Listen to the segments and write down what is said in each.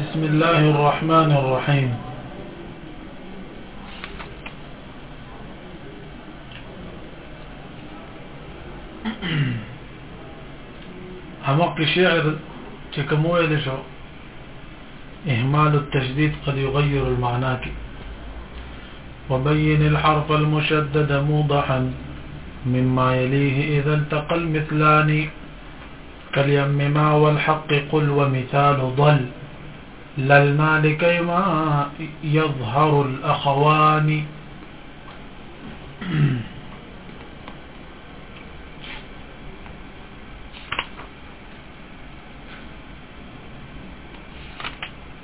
بسم الله الرحمن الرحيم حمق شعر تكموية لشو إهمال التجديد قد يغير المعنى وبين الحرف المشدد موضحا مما يليه إذا التقى المثلان كاليم ما والحق قل ومثال ضل للما لكي ما يظهر الأخوان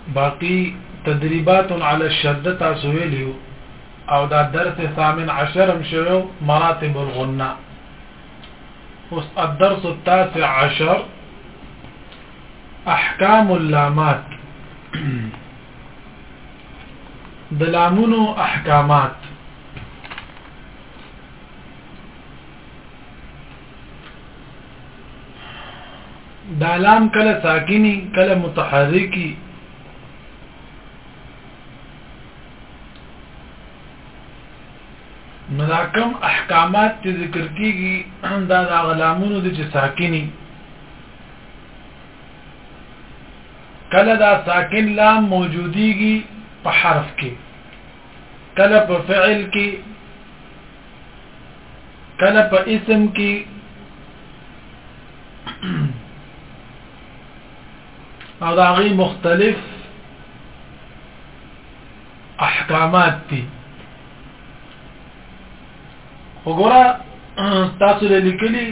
باقي تدريبات على الشدة تاسويليو او دا درس ثامن عشرم شوو مراتب الغنه اوس الدرس التاسع عشر احکام اللامات د لامونو احکامات دا لام کله ساکنی کله متحرکی نو دا کم احکامات چې ذکر کیږي دا د غلامونو د چې ساکني کله دا ساکن لام موجوديږي په حرف کې کله په فعل کې کله په اسم کې او دا غي مختلف احکامات دي وګوره تاسو لیکلي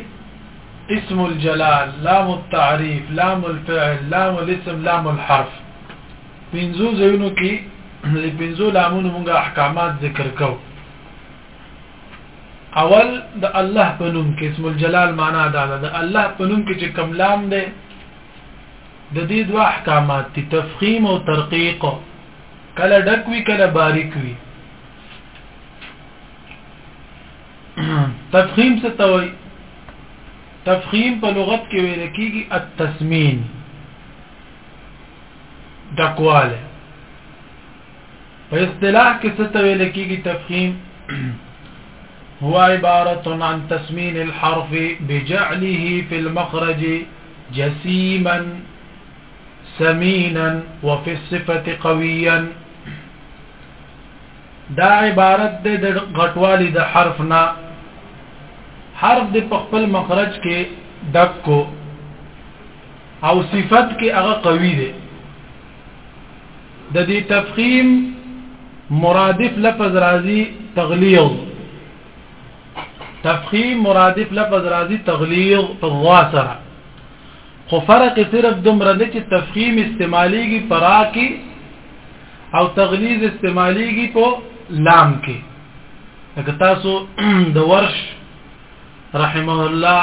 اسم الجلال لام التعريف لام الفعل لام الاسم لام الحرف پنځو ځایونو کې د پنځو لامونو موږ احکامات ذکر کوو اول د الله په نوم کې اسم الجلال معنا دا ده د الله په نوم کې چې کوم لام ده د دې دوه احکامات دي تفخیم او ترقیق کله ډک وی کله باریک وی تفخیم څه ته وایي تفخیم په لغت کې ویل کېږي التسمین دکواله په اصطلاح کې څه ته ویل کېږي تفخیم هو عبارت عن تسمين الحرف بجعله في المخرج جسيما سمينا وفي الصفة قويا دا عبارت د غټوالي د حرف نه حرف د خپل مخرج کې دکو او صفت کې هغه قوي دی د دې تفخیم مرادف لفظ راځي تغلیظ تفخیم مرادف لفظ راځي تغلیظ په ضا سره خو فرق صرف دومره دی چې تفخیم استعمالیږي پرا کې او تغلیظ استعمالیږي په لام کې لکه تاسو د ورش رحمه الله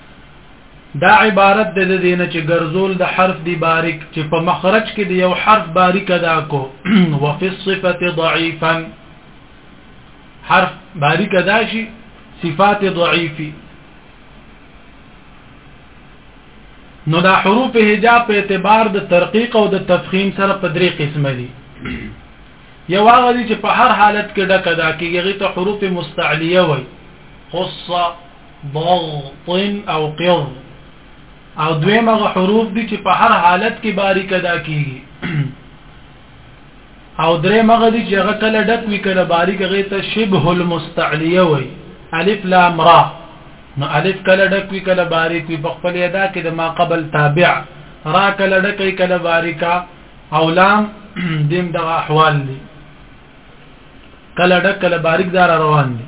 دا عبارت د دینه چې ګرځول د حرف دی باریک چې په مخرج کې د یو حرف باریک ادا کو وفي الصفه ضعيفا حرف باریک ادا شي صفات ضعيفي نو دا حروف هجا په اعتبار د ترقیق او د تفخیم سره په درې قسمه دي یو هغه دي چې په هر حالت کې ډکه دا کېږي ته حروف مستعلیه وي خصه ضغطن او قض او دوی مغه حروف دي چې په هر حالت کې باریک ادا کیږي او درې مغه دي چې هغه کله ډک وی کله باریک هغه ته شبه المستعلیه وي الف لام را نو الف کله ډک وی کله باریک وی په خپل ادا کې د ما قبل تابع را کله ډک کله باریکا او لام دیم د احوال دي کله ډک کله باریک دار روان دي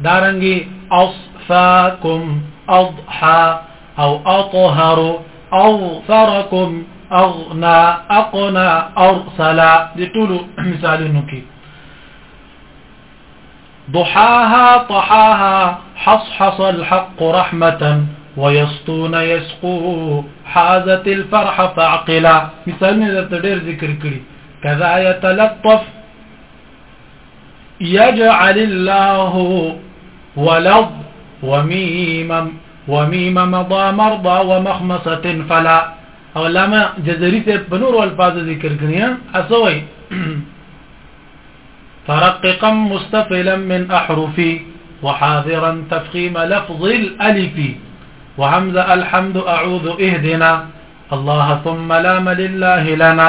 دارنګي اصفاكم اضحى او اطهر اوفركم اغنى اقنى ارسل دي طول مثالونو کې ضحاها طحاها حصحص الحق رحمة ويسطون يسقو حازت الفرح فعقلا مثالنا ذات دير ذكر كريم كذا يتلطف يجعل الله ولض وميم وميم مضى مرضى ومخمصة فلا او لما جزري بنور والفاظ ذكر كنيا اسوي ترققا مستفلا من احرفي وحاذرا تفخيم لفظ الالف وحمز الحمد اعوذ اهدنا الله ثم لام لله لنا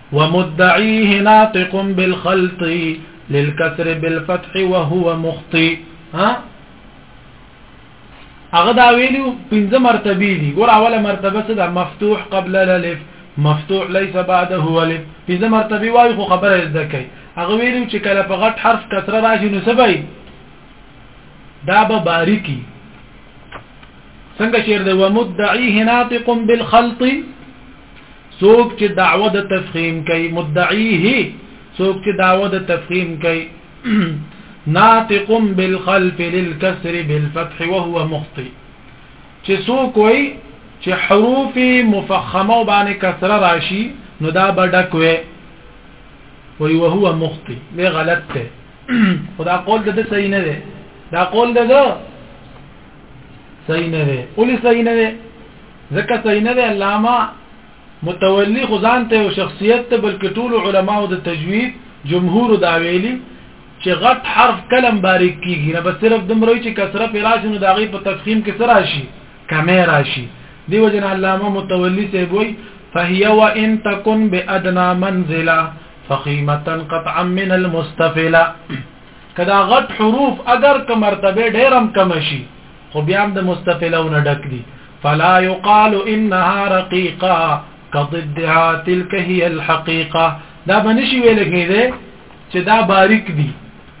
ومدعيه ناطق بالخلط للكسر بالفتح وهو مخطي ها هغه دا ویلو پنځه مرتبه دي ګور اوله مرتبه څه ده مفتوح قبل الالف مفتوح ليس بعده الف پنځه مرتبه وای خو خبره زده کوي هغه ویلو چې کله په غټ حرف کسره راشي نو سبای دا به باریکی څنګه شعر ده ومدعيه ناطق بالخلط څوک چې دعوه د تفخیم کوي مدعیه څوک چې دعوه د تفخیم کوي ناطق بالخلف للكسر بالفتح وهو مخطئ چې څوک وي چې حروف مفخمه باندې کسره راشي نو دا بډک وي وي وهو مخطئ به غلط ته خدا قول د صحیح نه ده دا قول ده صحیح نه دی اولی صحیح نه دی ځکه صحیح نه دی علامه متولی خو ځان ته یو شخصیت ته بلکې ټول علماو د تجوید جمهور دا ویلي چې غټ حرف کلم باریک کیږي نه بس صرف دمروي چې کسره پر راشي نو داغي په تفخیم کې سره شي کمه راشي دیو جن علامه متولی سی وی فهي وان تكن بادنى منزله فخيمه قطعا من المستفله کدا غټ حروف اگر که مرتبه ډیرم کم شي خو بیا هم د مستفلون ډک دي فلا يقال انها رقيقه كضدها تلك هي الحقيقه دا بنشي ویل کېده چې دا باریک دي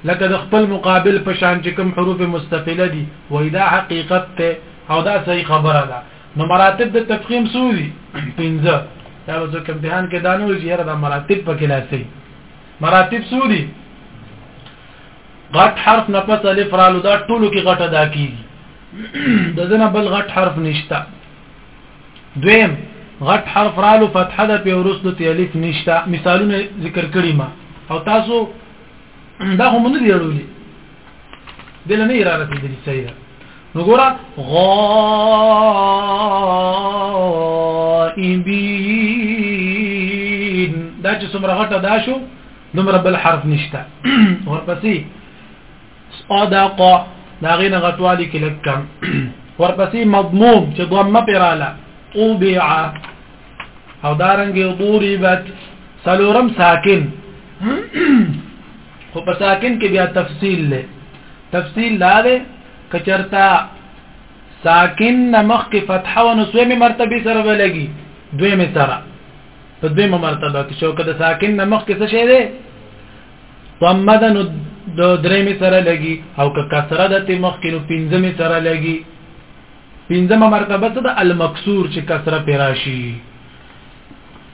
لکه د خپل مقابل په شان چې کوم حروف مستفله دي وای دا حقیقت ته او دا صحیح خبره ده نو مراتب د تفخیم سودي پنځه دا وځو کمتحان کې دانو چې هر د مراتب په کې لاسي مراتب څو دي غټ حرف نه پس الف رالو دا ټولو کې غټه دا کیږي د دنه بل غټ حرف نشتا دویم غټ حرف رالو فتحه ده په ورسته تی الف نشتا مثالونه ذکر کړی ما او تاسو دا هم نه دی اړولي دلنه یې را رسېدلې صحیح ده نو ګوره غائبین دا چې څومره غټه دا شو دومره بل حرف نشته ورپسې صدق دا غینه غټوالی کې لکم ورپسې مضموم چې ضمه پراله طبع او دارنګ ضربت سلورم ساکن خو په ساکن کې بیا تفصیل له تفصیل دا ده کچرتا ساکن نمخ کې فتحه او نسومه مرتبه سره ولګي دویمه سره په دویمه مرتبه کې شو کده ساکن نمخ کې څه شی ده ضمد نو د درېمه سره لګي او که کسره د تمخ کې نو پنځمه سره لګي پنځمه مرتبه څه ده المکسور چې کسره پیراشي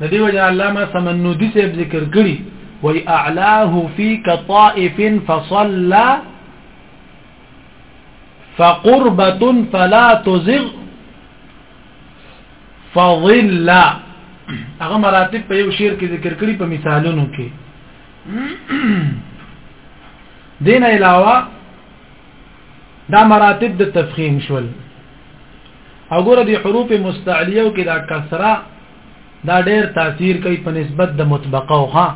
د دې وجه علامه سمنودي صاحب ذکر کړی وای اعلاه فی کطائف فصلى فقربة فلا تزغ فظل هغه مراتب په یو شعر کې ذکر کړی په مثالونو کې دین علاوه دا مراتب د تفخیم شول وګوره د حروف مستعلیو کې دا کسره دا ډېر تاثیر کوي په نسبت د مطبقه او ها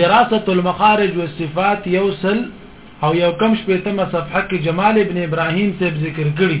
دراسه المخارج والصفات یوصل او یو کم شپېتمه صفحه کې جمال ابن ابراهیم صاحب ذکر کړی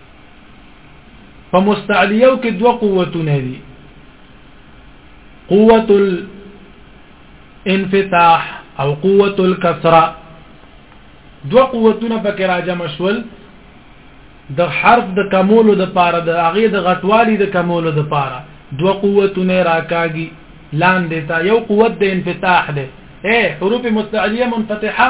په مستعلیو کې دوه قوتونه دي قوت الانفتاح او قوت الكسره دوه قوتونه پکې راځم شول د حرف د کمولو د پاره د هغه د غټوالي د کمولو د پاره دوه قوتونه راکاږي لاندې تا یو قوت د انفتاح ده اے حروف مستعلیه منفتحه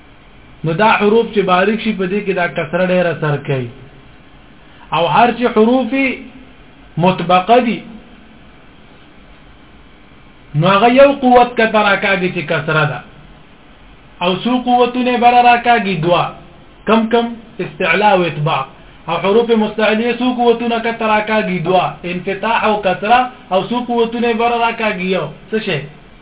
نو دا حروف چې باریک شي په دې کې دا کسره ډیره سر کوي او هر چې حروف مطبقه دي نو هغه یو قوت کته راکاږي چې کسره ده او سو قوتونه بر راکاږي دوا کم کم استعلاء او اطباق او حروف مستعلیه سو قوتونه کته راکاږي دوا انفتاح او کسره او سو قوتونه بر راکاږي یو څه شي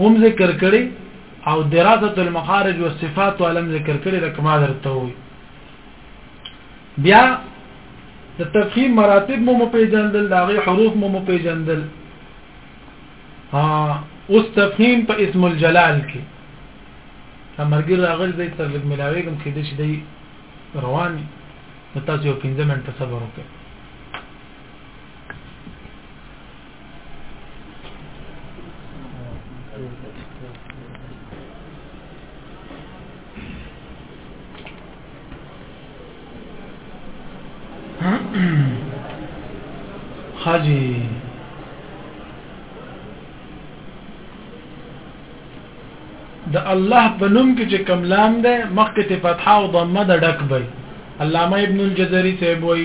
هم ذکر کړي او دراسه المخارج والصفات علم ذکر کړي لکه ما درته وي بیا د تفخیم مراتب مو مپیجندل داغه حروف مو مپیجندل ها اوس تفخیم په اسم الجلال کې امرګر راغل زي تر لګ ملاويګم کې د شي دی روان تاسو یو 15 منټه صبر وکړئ خاجي د الله په نوم کې چې کم لام ده مخکې ته فتحه او ضمه ده ډک بي علامه ابن الجزري صاحب وایي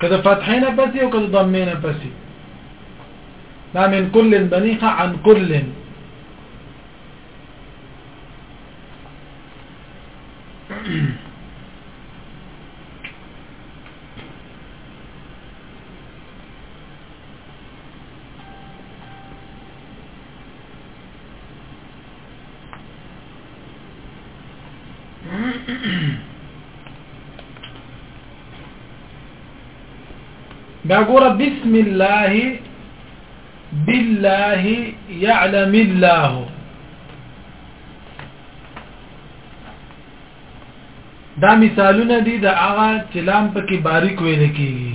كده فتحين بسي وكده ضمين بسي لا من كل بنيها عن كل بیا دا ګوره بسم الله بالله يعلم الله دا مثالونه دي د هغه چې لام پکې باریک ویل کیږي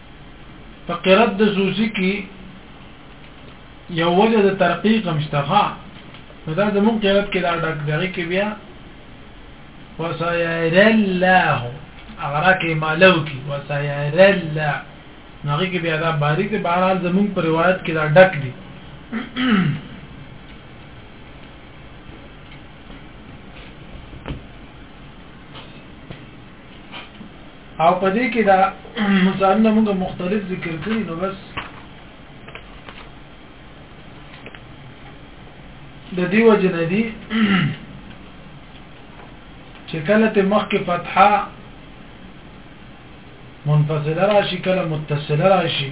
په قرات د زوزی کې یو وجه د ترقیق مشتخا نو دا زمون قرات کې دا ډک دغه کې بیا وسير الله اغرا کې مالو کې وسير الله نغې کې بیا دا باریک دی بهرحال زمون پر روایت کې دا ډک دی او په دې کې دا مثالونه موږ مختلف ذکر کړی نو بس د دې وجه نه دي چې کله ته مخکې فتحه منفصله راشي کله متصله راشي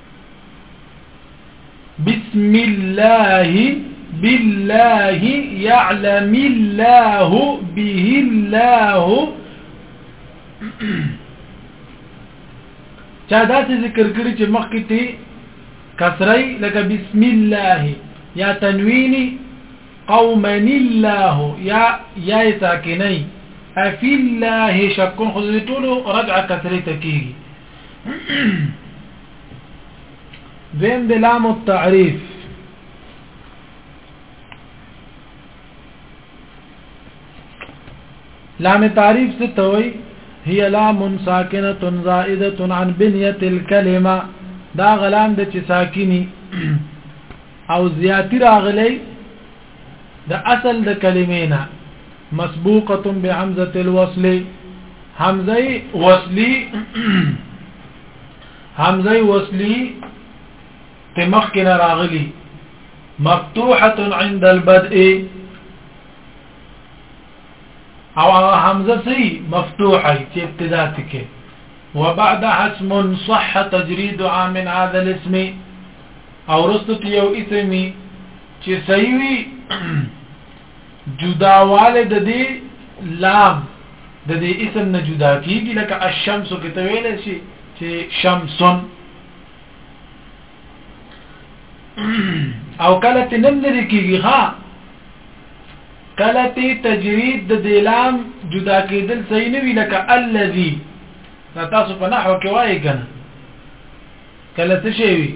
بسم الله بالله يعلم الله به الله چا داسې ذکر کړی چې مخکې ته کسری لکه بسم الله یا تنوینی قوما الله یا یا ساکنی افی الله شکون خو ټول رجع کسری تکیږي دویم د لام التعریف لام تعریف څه ته وایي هي لام ساکنه زائده عن بنيه الكلمه دا غلام د چې ساکني او زیاتی راغلی د اصل د کلمې نه مسبوقه بهمزه الوصل همزه وصلی همزه وصلی ته مخکې راغلی مفتوحه عند البدء او هغه همزه سي مفتوحه چې ابتدا تکي وبعدها اسم صح تجريد عام هذا الاسم او وروسته چې یو اسم وي چې صحیح وي جداواله د دې لام د دې اسم نه جدا کیږي لکه الشمس کې ته ویل شي چې شمسون او کله ته نم لري کیږي ها کله ته تجرید د دې لام جدا کېدل صحیح نه وی لکه الذي تاسو په نحو کې وایي کنه کله څه شی وي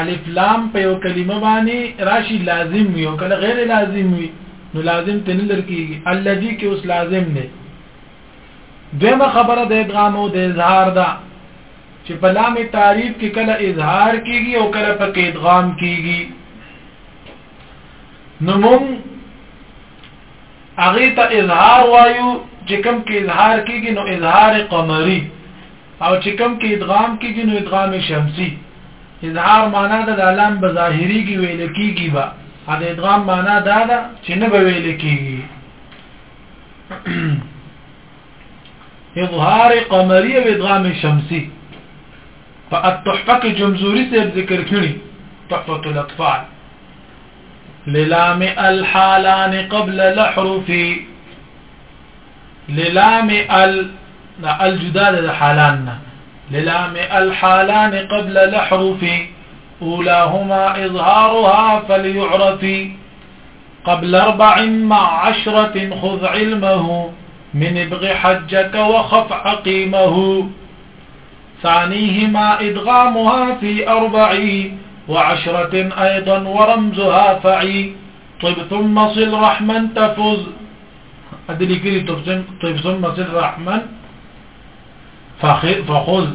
الف لام په یو کلمه باندې راشي لازم وي او کله غیر لازم وي نو لازم تن لرکیږي الذي کې اوس لازم نه دغه خبره د ادغام او د اظهار ده چې په لام تعریف کې کله اظهار کیږي او کله په ادغام کیږي نو موږ هغه ته اظهار وایو چې کوم کې اظهار کیږي نو اظهار قمری او چې کوم کې ادغام کیږي نو ادغام شمسی اظهار معنا د لام بظاهری کې ویل کیږي با د ادغام معنا دا ده چې نه به ویل کیږي اظهار قمری او ادغام شمسی په التحفه کې جمزوري څه ذکر کړی تحفه الاطفال للام الحالان قبل الاحرف للام ال الجدال الحالان نه للام الحالان قبل الأحرف أولاهما إظهارها فليعرف قبل أربع مع عشرة خذ علمه من ابغ حجك وخف عقيمه ثانيهما إدغامها في أربع وعشرة أيضا ورمزها فعي طب ثم صل رحما تفوز أدري كذي طب ثم صل رحما فخذ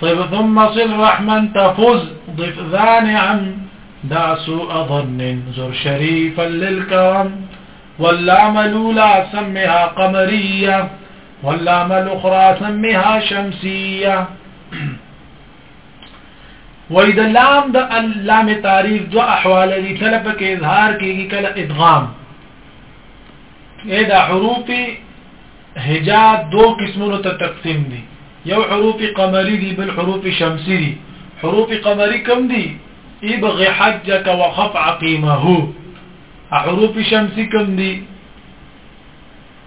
طيب ثم صل رحما تفز ضف ذا نعم دع سوء ظن زر شريفا للكرم واللام الأولى سمها قمرية واللام الاخرى سمها شمسيه وای د لام د لام تعریف دو احوال دي کله پکې اظهار کیږي کله ادغام اې دا حروف هجا دو قسمونو ته تقسیم دي یو حروف قمری دي بل حروف شمسی دي حروف قمری کم دي ابغ حجك وخف عقيمه حروف شمسی کم دي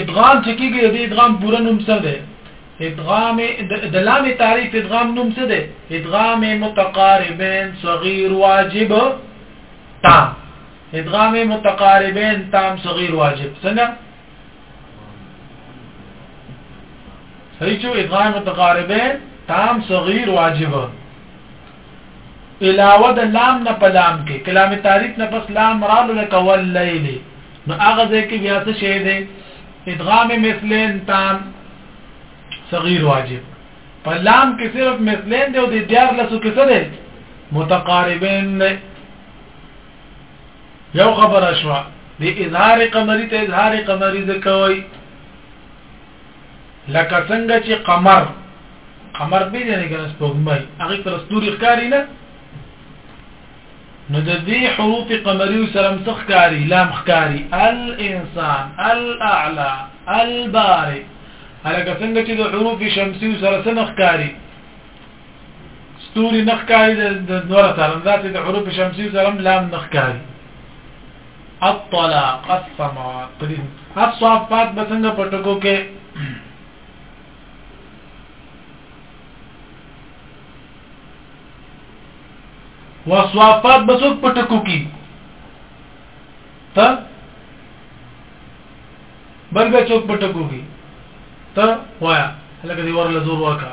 ادغام چې کېږي د ادغام پوره نوم څه دی ادغام د لام تعریف ادغام نوم څه دی ادغام متقاربین صغیر واجب تا ادغام متقاربین تام صغیر واجب څنګه صحیح چې ادغام متقاربین تام صغیر واجب علاوه د لام نه په لام کې کلام تعریف نه پس لام رالو لک واللیل نو هغه ځکه بیا څه شی دی ادغام مثلین تام صغیر واجب په لام کې صرف مثلین دی او د دیار لسو کې څه دی متقاربین دی یو خبر اشوا د اظهار قمری ته اظهار قمری ځکوي لکه څنګه چې قمر قمر به نه کنه سپوږمۍ هغه پر ستوري ښکاری نه نو د دې حروف قمری سره مخکاری لام ښکاری الانسان الاعلى البارئ هغه څنګه چې د حروف شمسی سره سره مخکاری ستوري مخکاری د نور سره ذات د حروف شمسی سره لام مخکاری الطلاق السماوات پدې الصافات بسنګ پټکو کې وصوافات بسوک پټکو کې ته برګ چوک پټکو کې ته وایا لکه دی ورله زور ورکا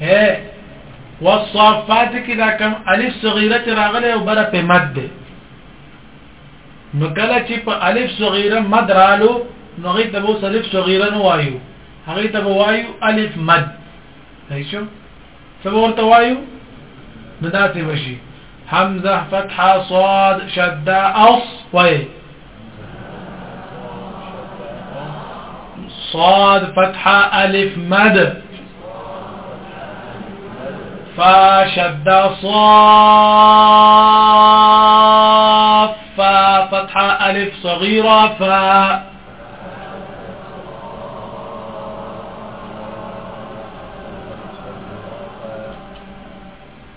هه والصافات کې دا کم الف صغیره چې راغله او بره په مد ده نو کله چې په الف صغیره مد رالو نو هغه ته وو الف صغیره نو وایو هغه ته وایو الف مد هیڅو څه ورته وایو نو دا څه وشي حمزه فتحه صاد شده اص وایي صاد فتحة ألف مد فشدة صاف فتحة ألف صغيرة فا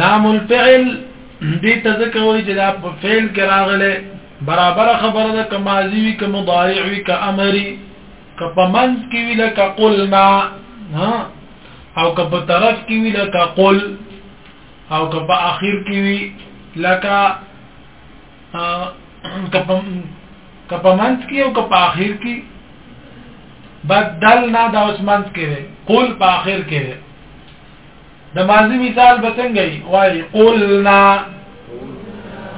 لام الفعل دې ته ځکه وایي چې دا په فعل کې راغله برابر خبره ده که ماضی وي که مضارع وي که امري که په منځ کې وي لکه قلنا ها او که په طرف کې وي لکه قل او که په اخر کې وي لکه که په که په منځ کې او که په اخر کې بدل نه دا اوس منځ کې دی قول په اخر کې دی د ماضی مثال به څنګه وي وای قلنا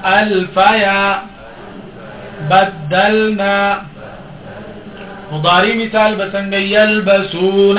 الفیا بدلنا مضارع مثال به څنګه یلبسون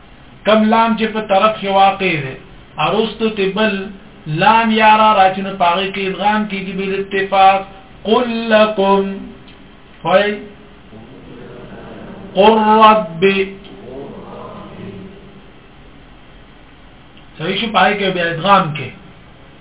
کم لام چې په طرف کې واقع دی ارستو ته بل لام یارا راچنه پاغه کې ادغام کیږي بل اتفاق قل لكم فای قل رب صحیح شو پای کې بیا ادغام کې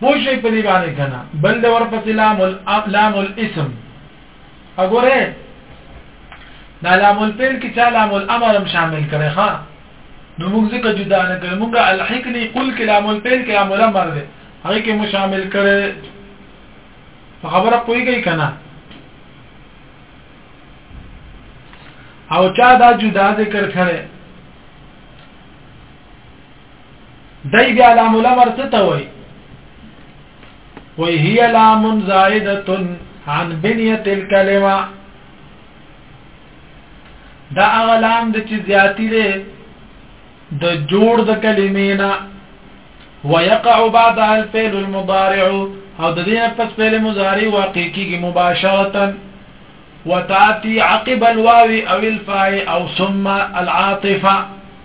پوه شئ په دې باندې کنه بل د ورپسې لام لام الاسم وګوره دا لام الفعل کې چا لام الامر هم شامل کړي ها نو موږ ځکه جدا نه کړو موږ الحقني قل کلام الفعل کلام الامر دی هغه کې مو شامل کړي خبره پويږي کنه او چا دا جدا ذکر کړي دای بیا لام الامر څه ته وای وای هي لام زائده عن بنيه الكلمه دا هغه لام د چې زیاتی دی د جوړ د کلمې نه ويقع بعد الفعل المضارع او د دې پس فعل مضارع واقع کیږي مباشره وتاتي عقب الواو او الفاء او ثم العاطفه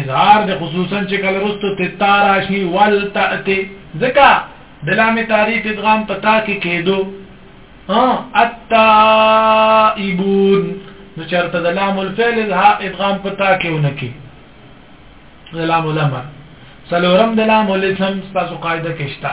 اظهار د خصوصا چې کله رستو تتار اشی ول تاتی ځکه د لام تعریف ادغام پتا کې کېدو ها التائبون نو چرته د لام الفعل ادغام پتا کې ونکي د لام الامر سلورم د لام الاسم تاسو قاعده کې شته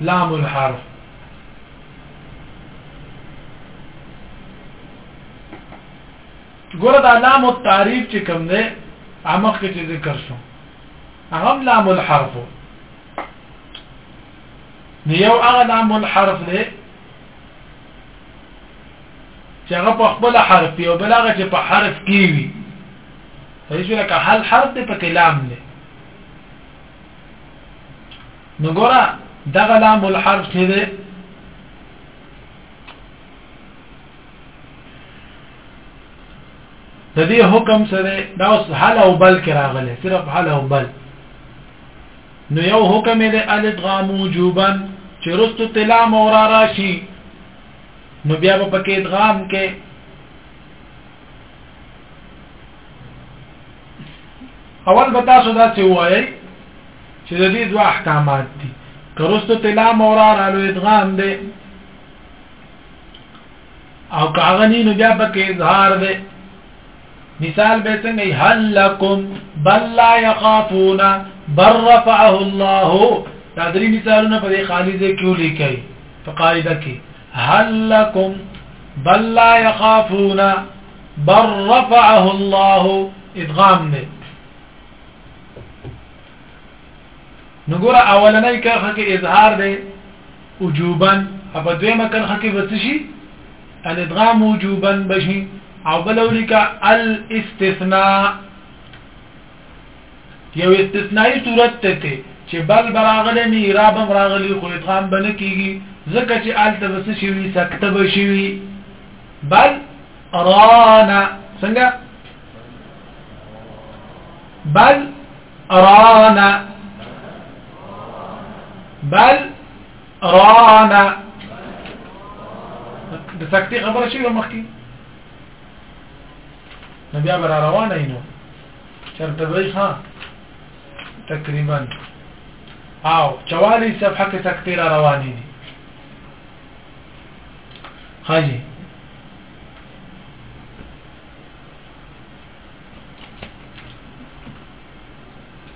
لام الحرف ګوره دا لام التعریف چې کوم دی عمق کې چې ذکر شو هغه لام الحرف یو هغه لام الحرف دی چې هغه په خپل حرف یو بل هغه چې په حرف کې وي هیڅ لکه حل حرف دی په کلام دی نو ګورا دغه لام الحرف چې ده د دې حکم سره دا اوس حل او بل کې راغله صرف حل او بل نو یو حکم دی الادغام وجوبا چې رستو تلا مورا راشي نو بیا په کې ادغام کې اول به تاسو دا څه وایي چې د دې دوه احکامات دي کرستو تلا مورا رالو ادغام دی او کاغنی نو بیا پکې اظهار دی مثال به څنګه هل لكم بل لا يخافون بر رفعه الله دا درې مثالونه په دې خالي ځای کې ولیکي په قاعده کې هل لكم بل لا يخافون بر رفعه الله ادغام نه نګور اولنې کرخه کې اظهار دی وجوبا په دویمه کرخه کې بس شي الادغام وجوبا بشي او بلولک الاستثناء یو استثنایی صورت ته ته چې بل براغله نه ایراب راغلی خو ادغام بنه کیږي ځکه چې آلته بس شي سکته بشي بل رانا څنګه بل رانا بل رانا د سکتي خبره شي مخکي نو بیا بر روانه اینو چرته وای ها تقریبا او 44 صفحه کې سکتي را روانې دي ها جی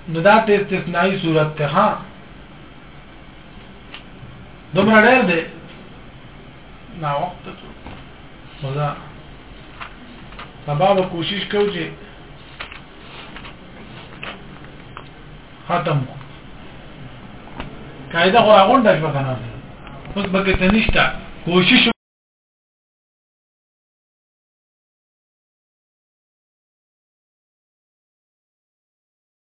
نو دا ته استثنایی صورت ته ها دومره ډېر دی نا وخت ته مزه سبا به کوشش کوو چې ختم قاعده غو راغونډه شو کنه اوس به کې تنشتا کوشش